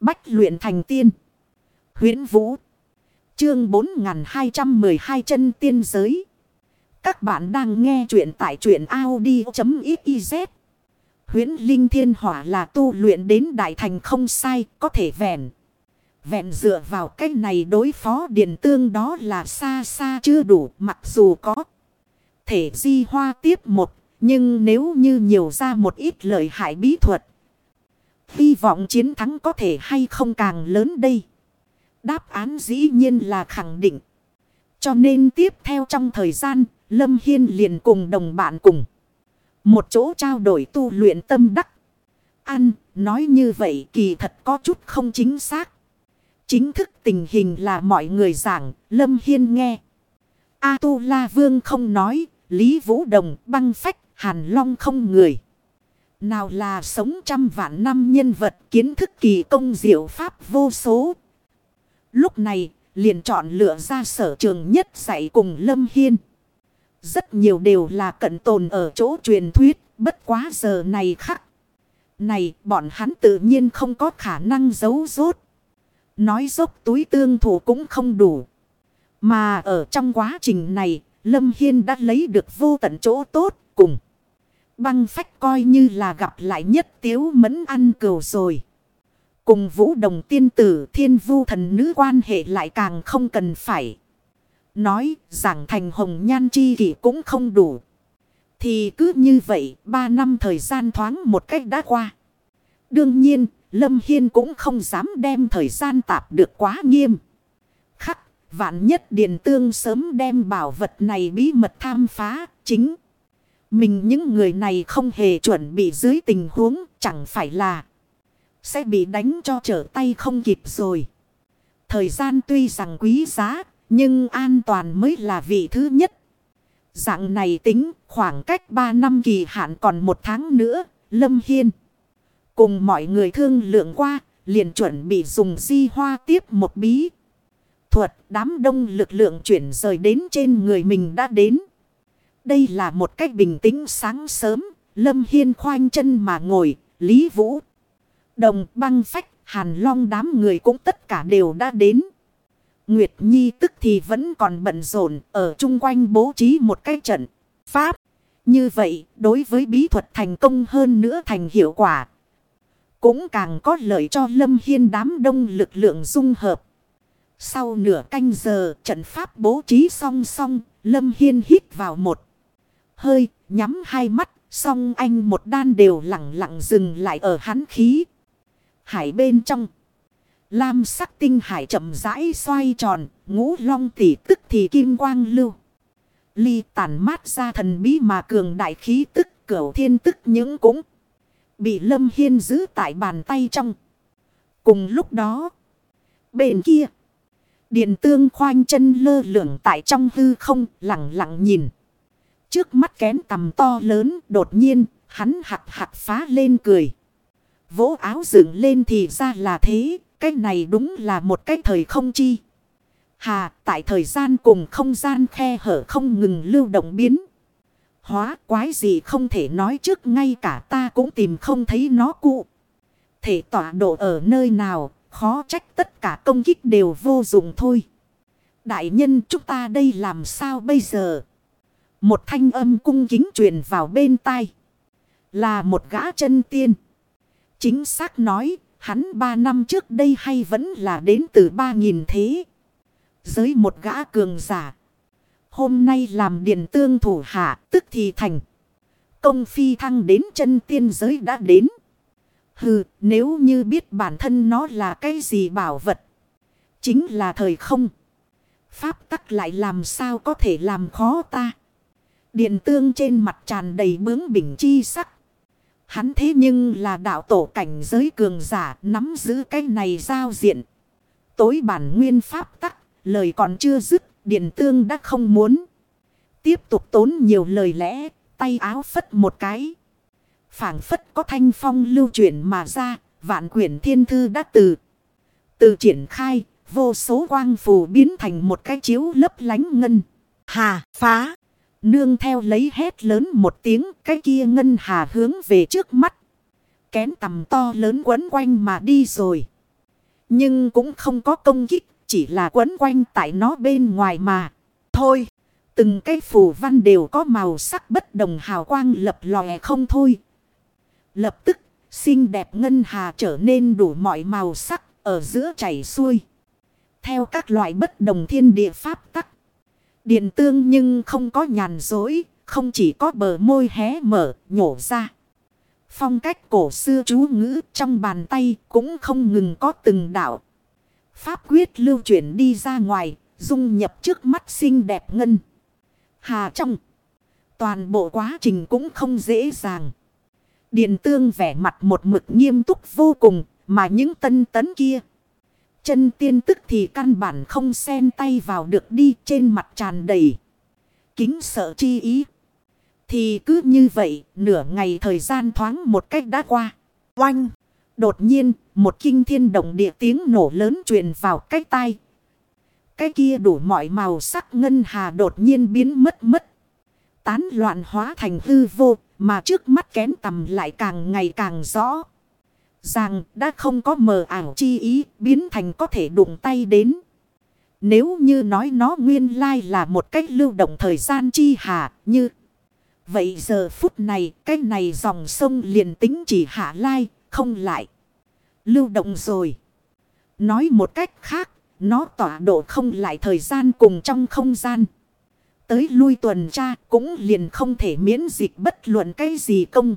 Bách luyện thành tiên. huyễn Vũ. Chương 4212 chân tiên giới. Các bạn đang nghe truyện tại truyện Audi.xyz. Huyễn Linh Thiên Hỏa là tu luyện đến đại thành không sai, có thể vẹn. Vẹn dựa vào cách này đối phó điện tương đó là xa xa chưa đủ mặc dù có. Thể di hoa tiếp một, nhưng nếu như nhiều ra một ít lợi hại bí thuật. Hy vọng chiến thắng có thể hay không càng lớn đây. Đáp án dĩ nhiên là khẳng định. Cho nên tiếp theo trong thời gian, Lâm Hiên liền cùng đồng bạn cùng. Một chỗ trao đổi tu luyện tâm đắc. Ăn, nói như vậy kỳ thật có chút không chính xác. Chính thức tình hình là mọi người giảng, Lâm Hiên nghe. A-tu-la vương không nói, Lý Vũ Đồng băng phách, Hàn Long không người. Nào là sống trăm vạn năm nhân vật kiến thức kỳ công diệu pháp vô số. Lúc này, liền chọn lựa ra sở trường nhất dạy cùng Lâm Hiên. Rất nhiều đều là cận tồn ở chỗ truyền thuyết, bất quá giờ này khắc. Này, bọn hắn tự nhiên không có khả năng giấu rốt. Nói dốc túi tương thủ cũng không đủ. Mà ở trong quá trình này, Lâm Hiên đã lấy được vô tận chỗ tốt cùng. Băng phách coi như là gặp lại nhất tiếu mẫn ăn cừu rồi. Cùng vũ đồng tiên tử, thiên vu thần nữ quan hệ lại càng không cần phải. Nói rằng thành hồng nhan chi kỷ cũng không đủ. Thì cứ như vậy, ba năm thời gian thoáng một cách đã qua. Đương nhiên, Lâm Hiên cũng không dám đem thời gian tạp được quá nghiêm. Khắc, vạn nhất điền tương sớm đem bảo vật này bí mật tham phá, chính. Mình những người này không hề chuẩn bị dưới tình huống chẳng phải là sẽ bị đánh cho trở tay không kịp rồi. Thời gian tuy rằng quý giá nhưng an toàn mới là vị thứ nhất. Dạng này tính khoảng cách 3 năm kỳ hạn còn một tháng nữa, Lâm Hiên. Cùng mọi người thương lượng qua, liền chuẩn bị dùng di hoa tiếp một bí. Thuật đám đông lực lượng chuyển rời đến trên người mình đã đến. Đây là một cách bình tĩnh sáng sớm, Lâm Hiên khoanh chân mà ngồi, Lý Vũ. Đồng băng phách, hàn long đám người cũng tất cả đều đã đến. Nguyệt Nhi tức thì vẫn còn bận rộn ở chung quanh bố trí một cái trận. Pháp. Như vậy, đối với bí thuật thành công hơn nữa thành hiệu quả. Cũng càng có lợi cho Lâm Hiên đám đông lực lượng dung hợp. Sau nửa canh giờ, trận pháp bố trí song song, Lâm Hiên hít vào một hơi, nhắm hai mắt, song anh một đan đều lặng lặng dừng lại ở hắn khí. Hải bên trong. Lam sắc tinh hải chậm rãi xoay tròn, ngũ long tỷ tức thì kim quang lưu. Ly tàn mát ra thần bí mà cường đại khí tức cửu thiên tức những cũng bị lâm hiên giữ tại bàn tay trong. Cùng lúc đó, bên kia, điện tương khoanh chân lơ lửng tại trong hư không lặng lặng nhìn. Trước mắt kén tầm to lớn đột nhiên hắn hạt hạt phá lên cười. Vỗ áo dựng lên thì ra là thế cái này đúng là một cái thời không chi. Hà, tại thời gian cùng không gian khe hở không ngừng lưu động biến. Hóa quái gì không thể nói trước ngay cả ta cũng tìm không thấy nó cụ. Thể tọa độ ở nơi nào, khó trách tất cả công kích đều vô dụng thôi. Đại nhân chúng ta đây làm sao bây giờ? Một thanh âm cung kính truyền vào bên tai. Là một gã chân tiên. Chính xác nói, Hắn ba năm trước đây hay vẫn là đến từ ba nghìn thế. Giới một gã cường giả. Hôm nay làm điện tương thủ hạ tức thì thành. Công phi thăng đến chân tiên giới đã đến. Hừ, nếu như biết bản thân nó là cái gì bảo vật. Chính là thời không. Pháp tắc lại làm sao có thể làm khó ta. Điện tương trên mặt tràn đầy bướng bỉnh chi sắc. Hắn thế nhưng là đạo tổ cảnh giới cường giả nắm giữ cái này giao diện. Tối bản nguyên pháp tắc, lời còn chưa dứt, điện tương đã không muốn. Tiếp tục tốn nhiều lời lẽ, tay áo phất một cái. phảng phất có thanh phong lưu chuyển mà ra, vạn quyển thiên thư đã từ. Từ triển khai, vô số quang phù biến thành một cái chiếu lấp lánh ngân. Hà, phá. Nương theo lấy hét lớn một tiếng cái kia ngân hà hướng về trước mắt. Kén tầm to lớn quấn quanh mà đi rồi. Nhưng cũng không có công kích, chỉ là quấn quanh tại nó bên ngoài mà. Thôi, từng cái phù văn đều có màu sắc bất đồng hào quang lập lòe không thôi. Lập tức, xinh đẹp ngân hà trở nên đủ mọi màu sắc ở giữa chảy xuôi. Theo các loại bất đồng thiên địa pháp tắc. Điện tương nhưng không có nhàn dối, không chỉ có bờ môi hé mở, nhổ ra. Phong cách cổ xưa chú ngữ trong bàn tay cũng không ngừng có từng đạo. Pháp quyết lưu chuyển đi ra ngoài, dung nhập trước mắt xinh đẹp ngân. Hà trong. Toàn bộ quá trình cũng không dễ dàng. Điện tương vẻ mặt một mực nghiêm túc vô cùng, mà những tân tấn kia. Chân tiên tức thì căn bản không xen tay vào được đi trên mặt tràn đầy. Kính sợ chi ý. Thì cứ như vậy, nửa ngày thời gian thoáng một cách đã qua. Oanh! Đột nhiên, một kinh thiên động địa tiếng nổ lớn truyền vào cái tai. Cái kia đủ mọi màu sắc ngân hà đột nhiên biến mất mất. Tán loạn hóa thành hư vô, mà trước mắt kén tầm lại càng ngày càng rõ. Rằng đã không có mờ ảo chi ý, biến thành có thể đụng tay đến. Nếu như nói nó nguyên lai là một cách lưu động thời gian chi hà, như... Vậy giờ phút này, cái này dòng sông liền tính chỉ hạ lai, không lại. Lưu động rồi. Nói một cách khác, nó tỏa độ không lại thời gian cùng trong không gian. Tới lui tuần tra cũng liền không thể miễn dịch bất luận cái gì công.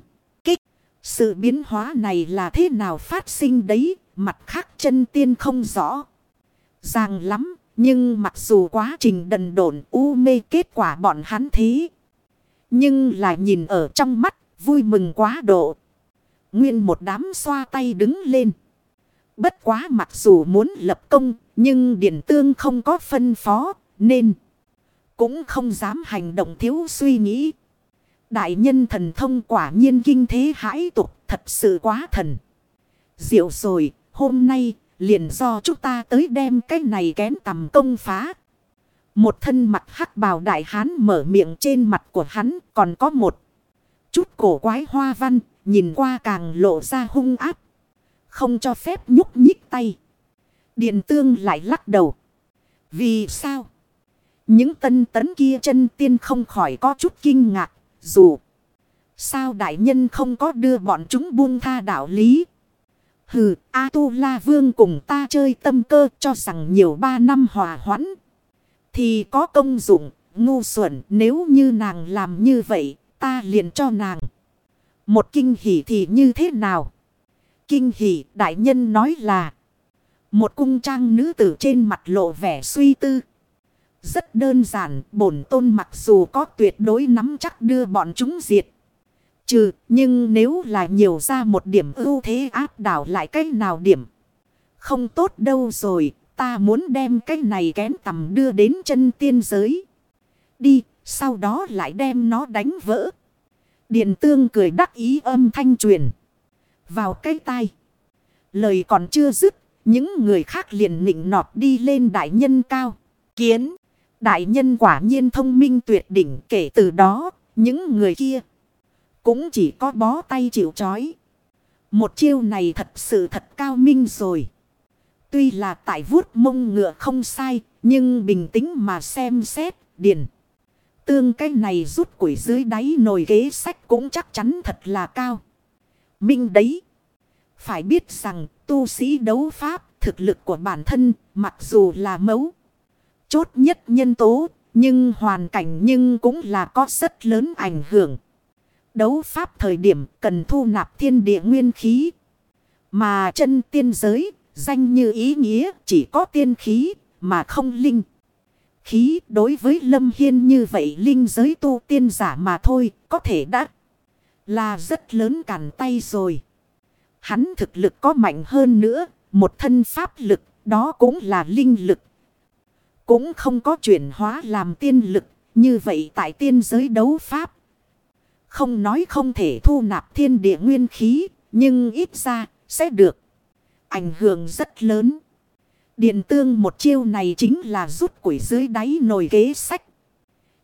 Sự biến hóa này là thế nào phát sinh đấy, mặt khác chân tiên không rõ. Ràng lắm, nhưng mặc dù quá trình đần độn u mê kết quả bọn hắn thế. Nhưng là nhìn ở trong mắt, vui mừng quá độ. Nguyên một đám xoa tay đứng lên. Bất quá mặc dù muốn lập công, nhưng Điện Tương không có phân phó, nên cũng không dám hành động thiếu suy nghĩ. Đại nhân thần thông quả nhiên kinh thế hãi tục, thật sự quá thần. Diệu rồi, hôm nay liền do chúng ta tới đem cái này kén tầm công phá. Một thân mặt hắc bào đại hán mở miệng trên mặt của hắn còn có một chút cổ quái hoa văn, nhìn qua càng lộ ra hung áp. Không cho phép nhúc nhích tay. Điện tương lại lắc đầu. Vì sao? Những tân tấn kia chân tiên không khỏi có chút kinh ngạc. Dù sao đại nhân không có đưa bọn chúng buông tha đạo lý. Hừ, A-tu-la vương cùng ta chơi tâm cơ cho rằng nhiều ba năm hòa hoãn. Thì có công dụng, ngu xuẩn nếu như nàng làm như vậy, ta liền cho nàng. Một kinh hỉ thì như thế nào? Kinh hỉ đại nhân nói là. Một cung trang nữ tử trên mặt lộ vẻ suy tư. Rất đơn giản, bổn tôn mặc dù có tuyệt đối nắm chắc đưa bọn chúng diệt. Trừ, nhưng nếu là nhiều ra một điểm ưu thế áp đảo lại cách nào điểm. Không tốt đâu rồi, ta muốn đem cái này kén tầm đưa đến chân tiên giới. Đi, sau đó lại đem nó đánh vỡ. Điện tương cười đắc ý âm thanh truyền. Vào cái tai. Lời còn chưa dứt, những người khác liền nịnh nọt đi lên đại nhân cao. Kiến, đại nhân quả nhiên thông minh tuyệt đỉnh kể từ đó, những người kia cũng chỉ có bó tay chịu chói. Một chiêu này thật sự thật cao minh rồi. Tuy là tại vuốt mông ngựa không sai, nhưng bình tĩnh mà xem xét, điền. Tương cái này rút củi dưới đáy nồi ghế sách cũng chắc chắn thật là cao. Minh đấy. Phải biết rằng tu sĩ đấu pháp thực lực của bản thân mặc dù là mấu. Chốt nhất nhân tố nhưng hoàn cảnh nhưng cũng là có rất lớn ảnh hưởng. Đấu pháp thời điểm cần thu nạp thiên địa nguyên khí. Mà chân tiên giới danh như ý nghĩa chỉ có tiên khí mà không linh. Khí đối với Lâm Hiên như vậy linh giới tu tiên giả mà thôi có thể đã là rất lớn cản tay rồi. Hắn thực lực có mạnh hơn nữa, một thân pháp lực, đó cũng là linh lực. Cũng không có chuyển hóa làm tiên lực, như vậy tại tiên giới đấu pháp. Không nói không thể thu nạp thiên địa nguyên khí, nhưng ít ra sẽ được. Ảnh hưởng rất lớn. Điện tương một chiêu này chính là rút quỷ dưới đáy nồi ghế sách.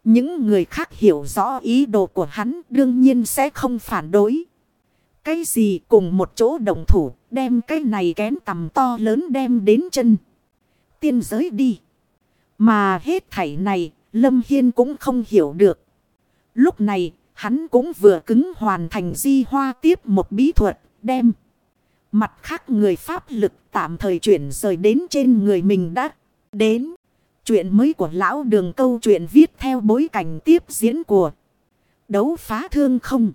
Những người khác hiểu rõ ý đồ của hắn đương nhiên sẽ không phản đối. Cái gì cùng một chỗ đồng thủ, Đem cái này kén tầm to lớn đem đến chân. Tiên giới đi. Mà hết thảy này, Lâm Hiên cũng không hiểu được. Lúc này, hắn cũng vừa cứng hoàn thành di hoa tiếp một bí thuật, đem. Mặt khác người pháp lực tạm thời chuyển rời đến trên người mình đã đến. Chuyện mới của lão đường câu chuyện viết theo bối cảnh tiếp diễn của đấu phá thương không.